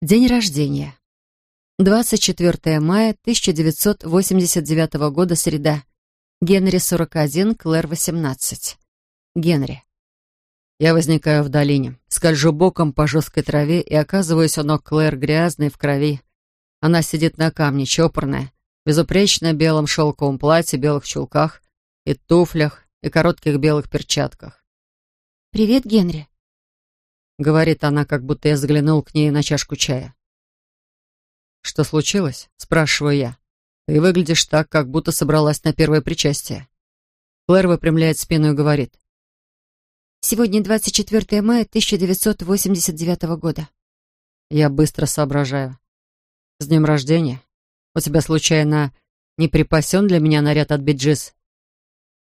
День рождения. 24 мая 1989 года, среда. Генри 41, Клэр 18. Генри. Я возникаю в долине, скольжу боком по жесткой траве и оказываюсь у ног Клэр грязной, в крови. Она сидит на камне, чопорная, безупречно белом шелковом платье, белых чулках и туфлях, и коротких белых перчатках. «Привет, Генри», — говорит она, как будто я заглянул к ней на чашку чая. «Что случилось?» — спрашиваю я. «Ты выглядишь так, как будто собралась на первое причастие». Клэр выпрямляет спину и говорит. «Сегодня 24 мая 1989 года». Я быстро соображаю. «С днем рождения? У тебя, случайно, не припасен для меня наряд от Биджис?»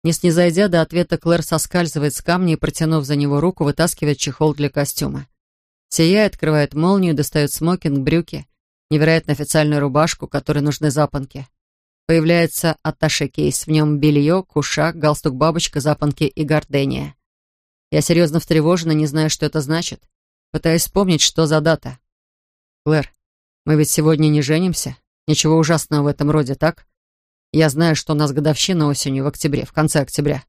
Не снизойдя до ответа, Клэр соскальзывает с камня и, протянув за него руку, вытаскивает чехол для костюма. Сияя, открывает молнию, достает смокинг, брюки, невероятно официальную рубашку, которой нужны запонки. Появляется атташе-кейс, в нем белье, кушак, галстук-бабочка, запонки и гордения. Я серьезно встревожена, не знаю, что это значит. Пытаюсь вспомнить, что за дата. Клэр, мы ведь сегодня не женимся? Ничего ужасного в этом роде, так? Я знаю, что у нас годовщина осенью в октябре, в конце октября.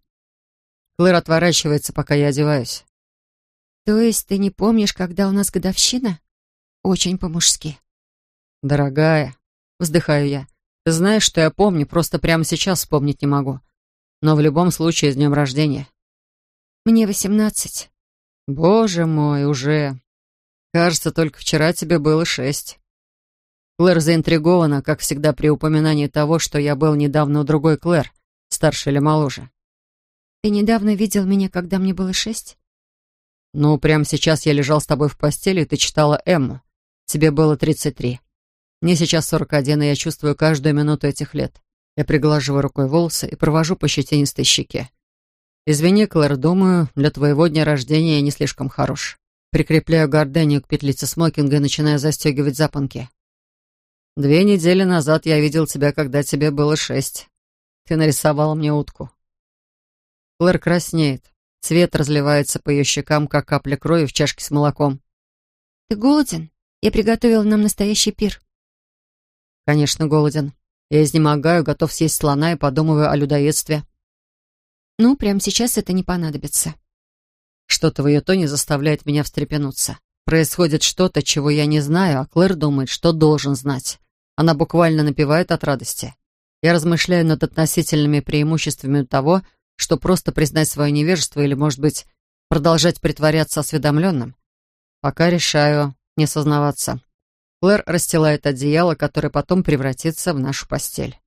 Клэр отворачивается, пока я одеваюсь. То есть ты не помнишь, когда у нас годовщина? Очень по-мужски. «Дорогая», — вздыхаю я, — «ты знаешь, что я помню, просто прямо сейчас вспомнить не могу. Но в любом случае с днем рождения». «Мне восемнадцать». «Боже мой, уже. Кажется, только вчера тебе было шесть». Клэр заинтригована, как всегда при упоминании того, что я был недавно у другой Клэр, старше или моложе. «Ты недавно видел меня, когда мне было шесть?» «Ну, прямо сейчас я лежал с тобой в постели, и ты читала Эмму. Тебе было тридцать три. Мне сейчас 41, и я чувствую каждую минуту этих лет. Я приглаживаю рукой волосы и провожу по щетинистой щеке. «Извини, Клэр, думаю, для твоего дня рождения я не слишком хорош». Прикрепляю гордению к петлице смокинга и начинаю застегивать запонки. «Две недели назад я видел тебя, когда тебе было шесть. Ты нарисовала мне утку». Клэр краснеет. Цвет разливается по ее щекам, как капля крови в чашке с молоком. «Ты голоден? Я приготовила нам настоящий пир». Конечно, голоден. Я изнемогаю, готов съесть слона и подумываю о людоедстве. Ну, прямо сейчас это не понадобится. Что-то в ее тоне заставляет меня встрепенуться. Происходит что-то, чего я не знаю, а Клэр думает, что должен знать. Она буквально напевает от радости. Я размышляю над относительными преимуществами того, что просто признать свое невежество или, может быть, продолжать притворяться осведомленным. Пока решаю не сознаваться. Клэр расстилает одеяло, которое потом превратится в нашу постель.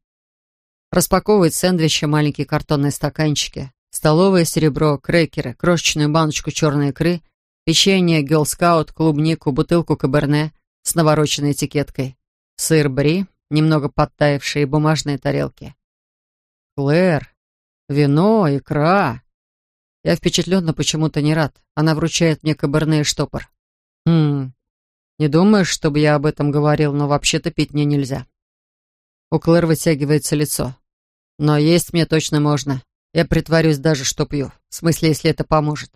Распаковывает сэндвичи, маленькие картонные стаканчики, столовое серебро, крекеры, крошечную баночку черной икры, печенье, гелскаут, клубнику, бутылку каберне с навороченной этикеткой, сыр бри, немного подтаявшие бумажные тарелки. Клэр, вино, икра. Я впечатленно почему-то не рад. Она вручает мне каберне штопор. Хм, не думаешь, чтобы я об этом говорил, но вообще-то пить мне нельзя. У Клэр вытягивается лицо. Но есть мне точно можно. Я притворюсь даже, что пью. В смысле, если это поможет.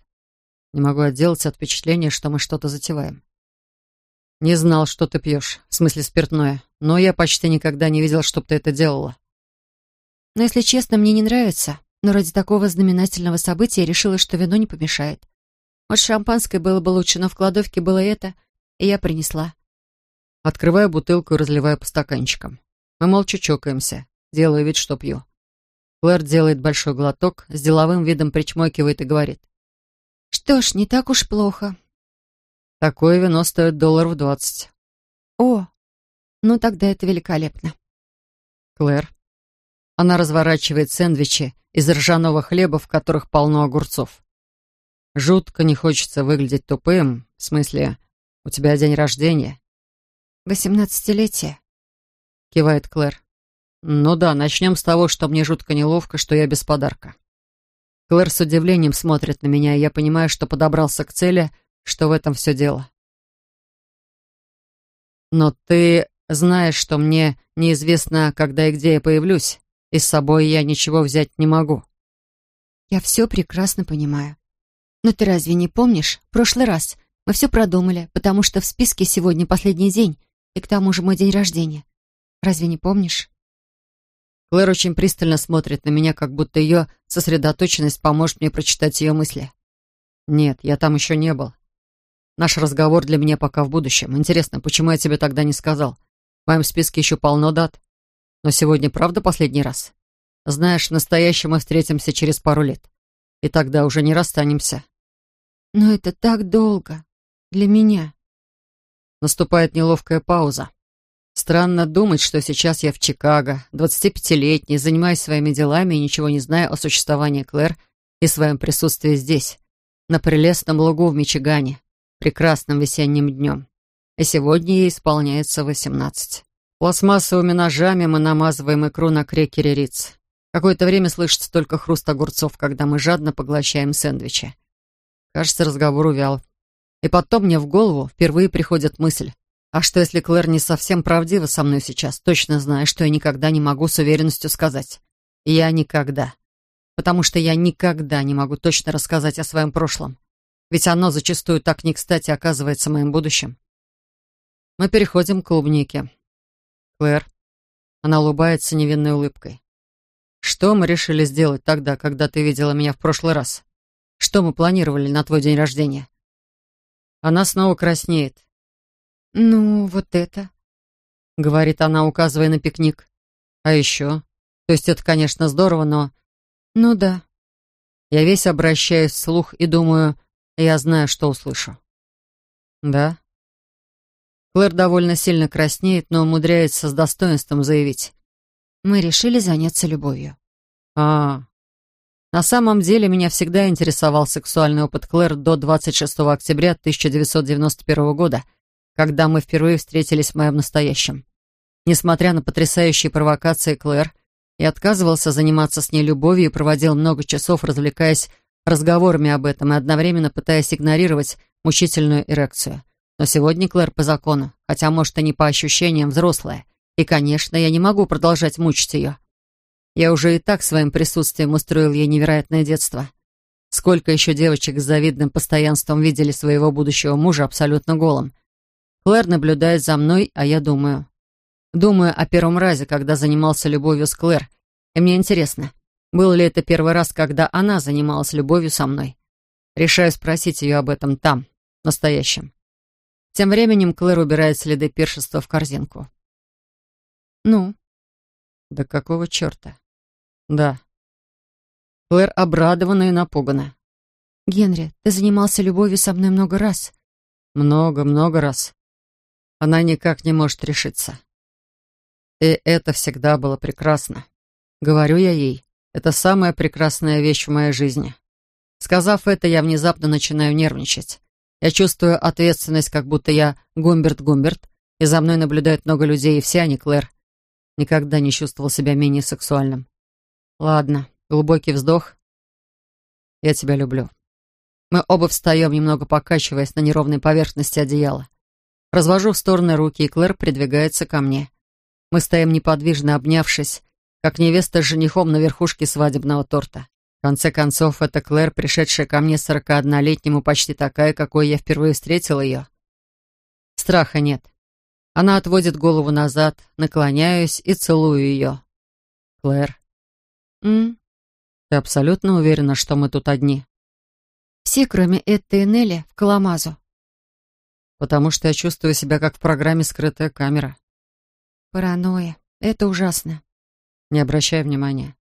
Не могу отделаться от впечатления, что мы что-то затеваем. Не знал, что ты пьешь. В смысле, спиртное. Но я почти никогда не видел, чтоб ты это делала. Но, если честно, мне не нравится. Но ради такого знаменательного события я решила, что вино не помешает. Может, шампанское было бы лучше, но в кладовке было это — и я принесла. Открываю бутылку и разливаю по стаканчикам. Мы молча чокаемся, делаю вид, что пью. Клэр делает большой глоток, с деловым видом причмокивает и говорит. «Что ж, не так уж плохо». «Такое вино стоит долларов двадцать». «О, ну тогда это великолепно». «Клэр». Она разворачивает сэндвичи из ржаного хлеба, в которых полно огурцов. Жутко не хочется выглядеть тупым, в смысле, у тебя день рождения?» «Восемнадцатилетие», — кивает Клэр. «Ну да, начнем с того, что мне жутко неловко, что я без подарка». Клэр с удивлением смотрит на меня, и я понимаю, что подобрался к цели, что в этом все дело. «Но ты знаешь, что мне неизвестно, когда и где я появлюсь, и с собой я ничего взять не могу». «Я все прекрасно понимаю. Но ты разве не помнишь, в прошлый раз Мы все продумали, потому что в списке сегодня последний день, и к тому же мой день рождения. Разве не помнишь?» Клэр очень пристально смотрит на меня, как будто ее сосредоточенность поможет мне прочитать ее мысли. «Нет, я там еще не был. Наш разговор для меня пока в будущем. Интересно, почему я тебе тогда не сказал? В моем списке еще полно дат. Но сегодня правда последний раз? Знаешь, в настоящем мы встретимся через пару лет. И тогда уже не расстанемся». «Но это так долго. Для меня». Наступает неловкая пауза. Странно думать, что сейчас я в Чикаго, 25-летний, занимаюсь своими делами и ничего не знаю о существовании Клэр и своем присутствии здесь, на прелестном лугу в Мичигане, прекрасным весенним днем. И сегодня ей исполняется 18. Пластмассовыми ножами мы намазываем икру на крекере риц. Какое-то время слышится только хруст огурцов, когда мы жадно поглощаем сэндвичи. Кажется, разговор увял. И потом мне в голову впервые приходит мысль, а что, если Клэр не совсем правдива со мной сейчас, точно зная, что я никогда не могу с уверенностью сказать? Я никогда. Потому что я никогда не могу точно рассказать о своем прошлом. Ведь оно зачастую так не кстати оказывается моим будущим. Мы переходим к клубнике. Клэр. Она улыбается невинной улыбкой. Что мы решили сделать тогда, когда ты видела меня в прошлый раз? Что мы планировали на твой день рождения? Она снова краснеет. «Ну, вот это», — говорит она, указывая на пикник. «А еще? То есть это, конечно, здорово, но...» «Ну да». Я весь обращаюсь вслух и думаю, я знаю, что услышу. «Да?» Клэр довольно сильно краснеет, но умудряется с достоинством заявить. «Мы решили заняться любовью». «А, на самом деле меня всегда интересовал сексуальный опыт Клэр до 26 октября 1991 года — когда мы впервые встретились в моем настоящем. Несмотря на потрясающие провокации Клэр, я отказывался заниматься с ней любовью и проводил много часов, развлекаясь разговорами об этом и одновременно пытаясь игнорировать мучительную эрекцию. Но сегодня Клэр по закону, хотя, может, и не по ощущениям, взрослая. И, конечно, я не могу продолжать мучить ее. Я уже и так своим присутствием устроил ей невероятное детство. Сколько еще девочек с завидным постоянством видели своего будущего мужа абсолютно голым. Клэр наблюдает за мной, а я думаю. Думаю о первом разе, когда занимался любовью с Клэр. И мне интересно, был ли это первый раз, когда она занималась любовью со мной? Решаю спросить ее об этом там, настоящем. Тем временем Клэр убирает следы пиршества в корзинку. «Ну?» «Да какого черта?» «Да». Клэр обрадована и напугана. «Генри, ты занимался любовью со мной много раз». «Много-много раз. Она никак не может решиться. И это всегда было прекрасно. Говорю я ей, это самая прекрасная вещь в моей жизни. Сказав это, я внезапно начинаю нервничать. Я чувствую ответственность, как будто я Гумберт-Гумберт, и за мной наблюдают много людей, и все они Клэр. Никогда не чувствовал себя менее сексуальным. Ладно, глубокий вздох. Я тебя люблю. Мы оба встаем, немного покачиваясь на неровной поверхности одеяла. Развожу в стороны руки, и Клэр придвигается ко мне. Мы стоим неподвижно, обнявшись, как невеста с женихом на верхушке свадебного торта. В конце концов, это Клэр, пришедшая ко мне сорокаоднолетнему, почти такая, какой я впервые встретил ее. Страха нет. Она отводит голову назад, наклоняюсь и целую ее. Клэр. М? Ты абсолютно уверена, что мы тут одни? Все, кроме этой Нелли, в Каламазу потому что я чувствую себя как в программе «Скрытая камера». Паранойя. Это ужасно. Не обращай внимания.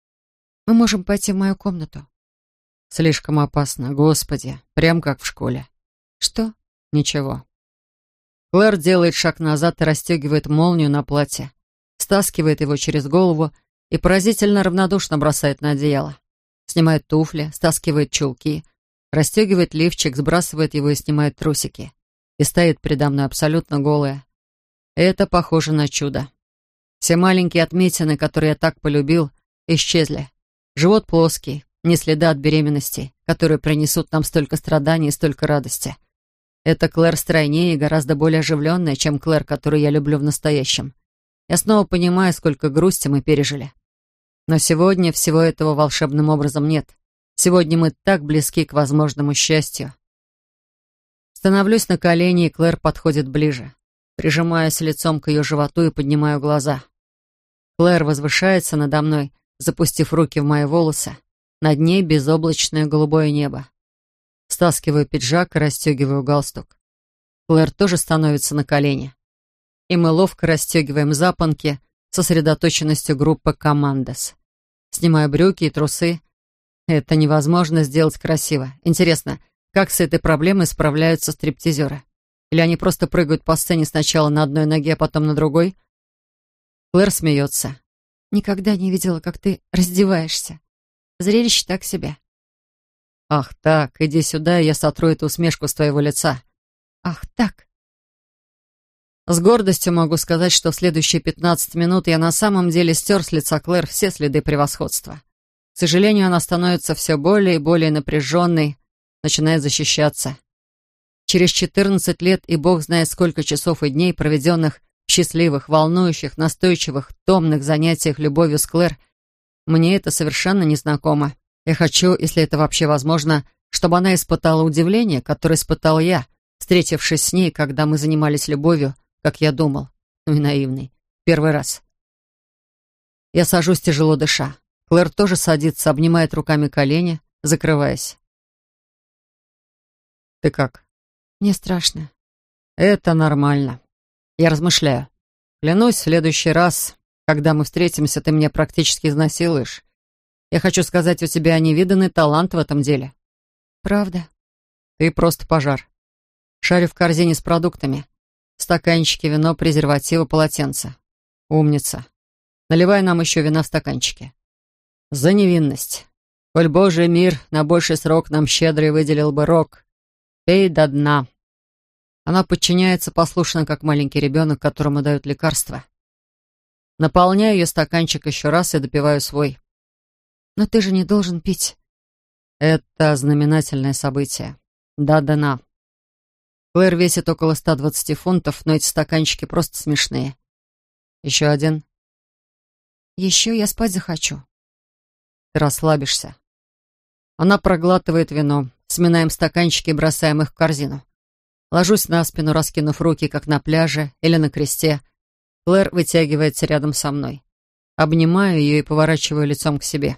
Мы можем пойти в мою комнату. Слишком опасно. Господи, прям как в школе. Что? Ничего. Клэр делает шаг назад и расстегивает молнию на платье, стаскивает его через голову и поразительно равнодушно бросает на одеяло. Снимает туфли, стаскивает чулки, расстегивает лифчик, сбрасывает его и снимает трусики и стоит передо мной абсолютно голая. Это похоже на чудо. Все маленькие отметины, которые я так полюбил, исчезли. Живот плоский, не следа от беременности, которые принесут нам столько страданий и столько радости. Это Клэр стройнее и гораздо более оживленная, чем Клэр, которую я люблю в настоящем. Я снова понимаю, сколько грусти мы пережили. Но сегодня всего этого волшебным образом нет. Сегодня мы так близки к возможному счастью. Становлюсь на колени, и Клэр подходит ближе. Прижимаюсь лицом к ее животу и поднимаю глаза. Клэр возвышается надо мной, запустив руки в мои волосы. Над ней безоблачное голубое небо. Стаскиваю пиджак и расстегиваю галстук. Клэр тоже становится на колени. И мы ловко расстегиваем запонки сосредоточенностью группы «Командос». Снимаю брюки и трусы. Это невозможно сделать красиво. Интересно, как с этой проблемой справляются стриптизеры? Или они просто прыгают по сцене сначала на одной ноге, а потом на другой? Клэр смеется. «Никогда не видела, как ты раздеваешься. Зрелище так себе». «Ах так, иди сюда, и я сотру эту усмешку с твоего лица». «Ах так». С гордостью могу сказать, что в следующие 15 минут я на самом деле стер с лица Клэр все следы превосходства. К сожалению, она становится все более и более напряженной, начинает защищаться. Через 14 лет и бог знает сколько часов и дней, проведенных в счастливых, волнующих, настойчивых, томных занятиях любовью с Клэр, мне это совершенно незнакомо. Я хочу, если это вообще возможно, чтобы она испытала удивление, которое испытал я, встретившись с ней, когда мы занимались любовью, как я думал, ну и наивный, первый раз. Я сажусь, тяжело дыша. Клэр тоже садится, обнимает руками колени, закрываясь. «Ты как?» «Мне страшно». «Это нормально. Я размышляю. Клянусь, в следующий раз, когда мы встретимся, ты меня практически изнасилуешь. Я хочу сказать, у тебя невиданный талант в этом деле». «Правда?» «Ты просто пожар. Шарю в корзине с продуктами. Стаканчики, вино, презервативы, полотенце. Умница. Наливай нам еще вина в стаканчики. За невинность. Коль Божий мир на больший срок нам щедрый выделил бы рок, Пей до дна. Она подчиняется послушно, как маленький ребенок, которому дают лекарства. Наполняю ее стаканчик еще раз и допиваю свой. Но ты же не должен пить. Это знаменательное событие. Да, дана. Клэр весит около 120 фунтов, но эти стаканчики просто смешные. Еще один. Еще я спать захочу. Ты расслабишься. Она проглатывает вино. Сминаем стаканчики и бросаем их в корзину. Ложусь на спину, раскинув руки, как на пляже или на кресте. Клэр вытягивается рядом со мной. Обнимаю ее и поворачиваю лицом к себе.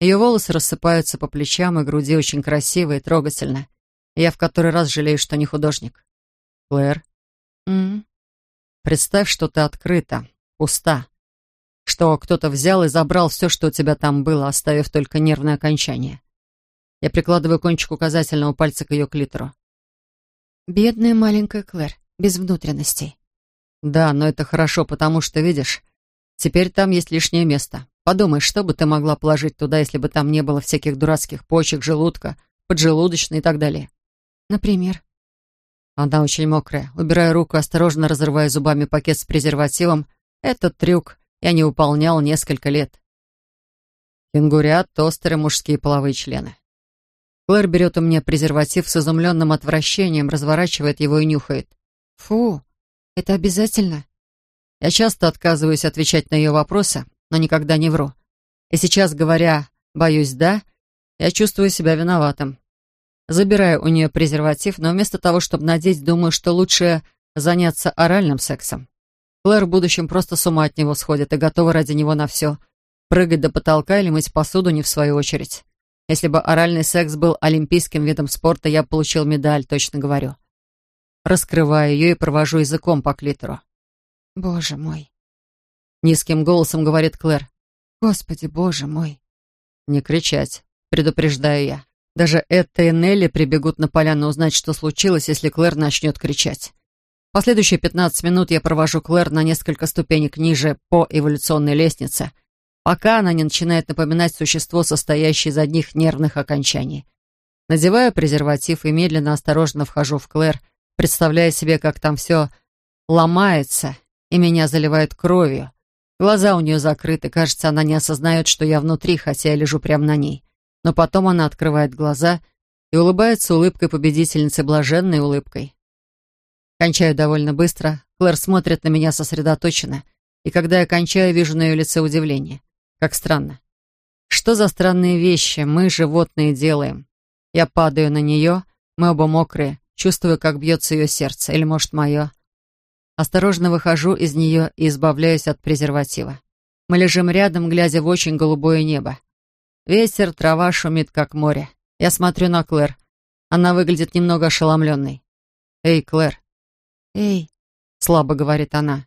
Ее волосы рассыпаются по плечам и груди очень красиво и трогательно. я в который раз жалею, что не художник. Клэр, mm. представь, что ты открыта, пуста. Что кто-то взял и забрал все, что у тебя там было, оставив только нервное окончание. Я прикладываю кончик указательного пальца к ее клитору. «Бедная маленькая Клэр, без внутренностей». «Да, но это хорошо, потому что, видишь, теперь там есть лишнее место. Подумай, что бы ты могла положить туда, если бы там не было всяких дурацких почек, желудка, поджелудочной и так далее?» «Например?» Она очень мокрая. Убираю руку, осторожно разрываю зубами пакет с презервативом. Этот трюк я не выполнял несколько лет. Кенгурят, тостеры, мужские половые члены. Клэр берет у меня презерватив с изумленным отвращением, разворачивает его и нюхает. «Фу, это обязательно?» Я часто отказываюсь отвечать на ее вопросы, но никогда не вру. И сейчас, говоря «боюсь, да», я чувствую себя виноватым. Забираю у нее презерватив, но вместо того, чтобы надеть, думаю, что лучше заняться оральным сексом. Клэр в будущем просто с ума от него сходит и готова ради него на все. Прыгать до потолка или мыть посуду не в свою очередь. Если бы оральный секс был олимпийским видом спорта, я получил медаль, точно говорю. Раскрываю ее и провожу языком по клитору. «Боже мой!» Низким голосом говорит Клэр. «Господи, боже мой!» «Не кричать», предупреждаю я. Даже Этта и Нелли прибегут на поляну узнать, что случилось, если Клэр начнет кричать. Последующие 15 минут я провожу Клэр на несколько ступенек ниже по эволюционной лестнице, пока она не начинает напоминать существо, состоящее из одних нервных окончаний. Надеваю презерватив и медленно, осторожно вхожу в Клэр, представляя себе, как там все ломается, и меня заливает кровью. Глаза у нее закрыты, кажется, она не осознает, что я внутри, хотя я лежу прямо на ней. Но потом она открывает глаза и улыбается улыбкой победительницы, блаженной улыбкой. Кончаю довольно быстро. Клэр смотрит на меня сосредоточенно, и когда я кончаю, вижу на ее лице удивление. Как странно. Что за странные вещи мы, животные, делаем? Я падаю на нее, мы оба мокрые, чувствую, как бьется ее сердце, или, может, мое. Осторожно выхожу из нее и избавляюсь от презерватива. Мы лежим рядом, глядя в очень голубое небо. Ветер, трава шумит, как море. Я смотрю на Клэр. Она выглядит немного ошеломленной. «Эй, Клэр!» «Эй!» — слабо говорит она.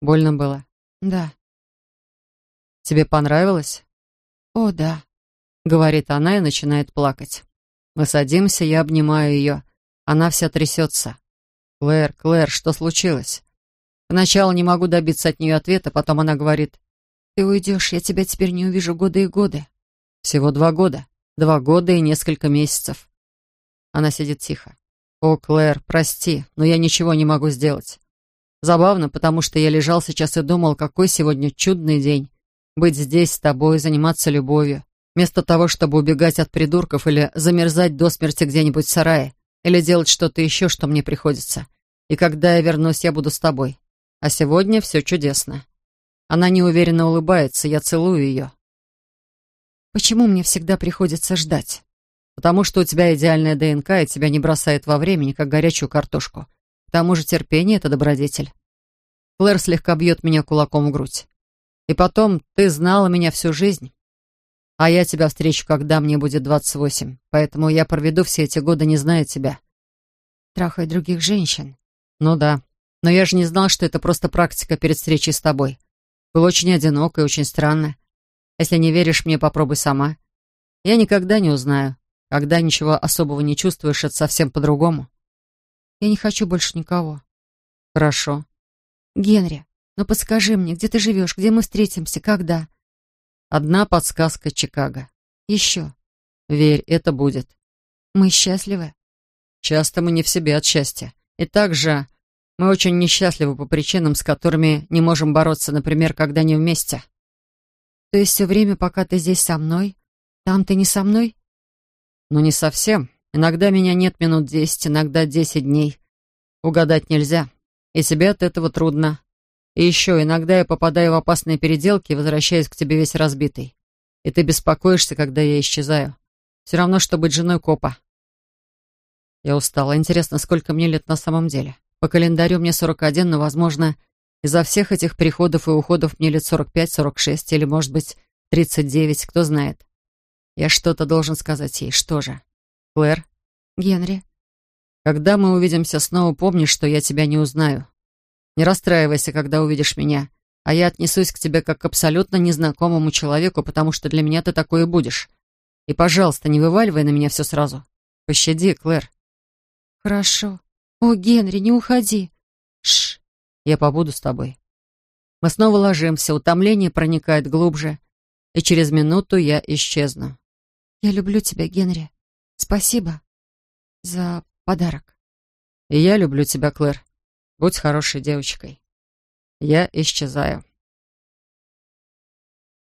Больно было? «Да». «Тебе понравилось?» «О, да», — говорит она и начинает плакать. Мы садимся, я обнимаю ее. Она вся трясется. «Клэр, Клэр, что случилось?» Поначалу не могу добиться от нее ответа, потом она говорит, «Ты уйдешь, я тебя теперь не увижу годы и годы». «Всего два года. Два года и несколько месяцев». Она сидит тихо. «О, Клэр, прости, но я ничего не могу сделать. Забавно, потому что я лежал сейчас и думал, какой сегодня чудный день. Быть здесь с тобой, заниматься любовью. Вместо того, чтобы убегать от придурков или замерзать до смерти где-нибудь в сарае, или делать что-то еще, что мне приходится. И когда я вернусь, я буду с тобой. А сегодня все чудесно. Она неуверенно улыбается, я целую ее. Почему мне всегда приходится ждать? Потому что у тебя идеальная ДНК, и тебя не бросает во времени, как горячую картошку. К тому же терпение — это добродетель. Клэр слегка бьет меня кулаком в грудь. И потом, ты знала меня всю жизнь. А я тебя встречу, когда мне будет двадцать восемь. Поэтому я проведу все эти годы, не зная тебя. Трахая других женщин. Ну да. Но я же не знал, что это просто практика перед встречей с тобой. Было очень одиноко и очень странно. Если не веришь мне, попробуй сама. Я никогда не узнаю. Когда ничего особого не чувствуешь, это совсем по-другому. Я не хочу больше никого. Хорошо. Генри, ну подскажи мне, где ты живешь, где мы встретимся, когда? Одна подсказка Чикаго. Еще. Верь, это будет. Мы счастливы? Часто мы не в себе от счастья. И также мы очень несчастливы по причинам, с которыми не можем бороться, например, когда не вместе. То есть все время, пока ты здесь со мной, там ты не со мной? Ну, не совсем. Иногда меня нет минут десять, иногда десять дней. Угадать нельзя. И себе от этого трудно. И еще, иногда я попадаю в опасные переделки и возвращаюсь к тебе весь разбитый. И ты беспокоишься, когда я исчезаю. Все равно, что быть женой копа. Я устала. Интересно, сколько мне лет на самом деле? По календарю мне 41, но, возможно, из-за всех этих приходов и уходов мне лет 45-46, или, может быть, 39, кто знает. Я что-то должен сказать ей. Что же? Клэр? Генри? Когда мы увидимся снова, помни, что я тебя не узнаю. Не расстраивайся, когда увидишь меня, а я отнесусь к тебе как к абсолютно незнакомому человеку, потому что для меня ты такой и будешь. И, пожалуйста, не вываливай на меня все сразу. Пощади, Клэр. Хорошо. О, Генри, не уходи. Шш, я побуду с тобой. Мы снова ложимся, утомление проникает глубже, и через минуту я исчезну. Я люблю тебя, Генри. Спасибо за подарок. И я люблю тебя, Клэр. Будь хорошей девочкой. Я исчезаю.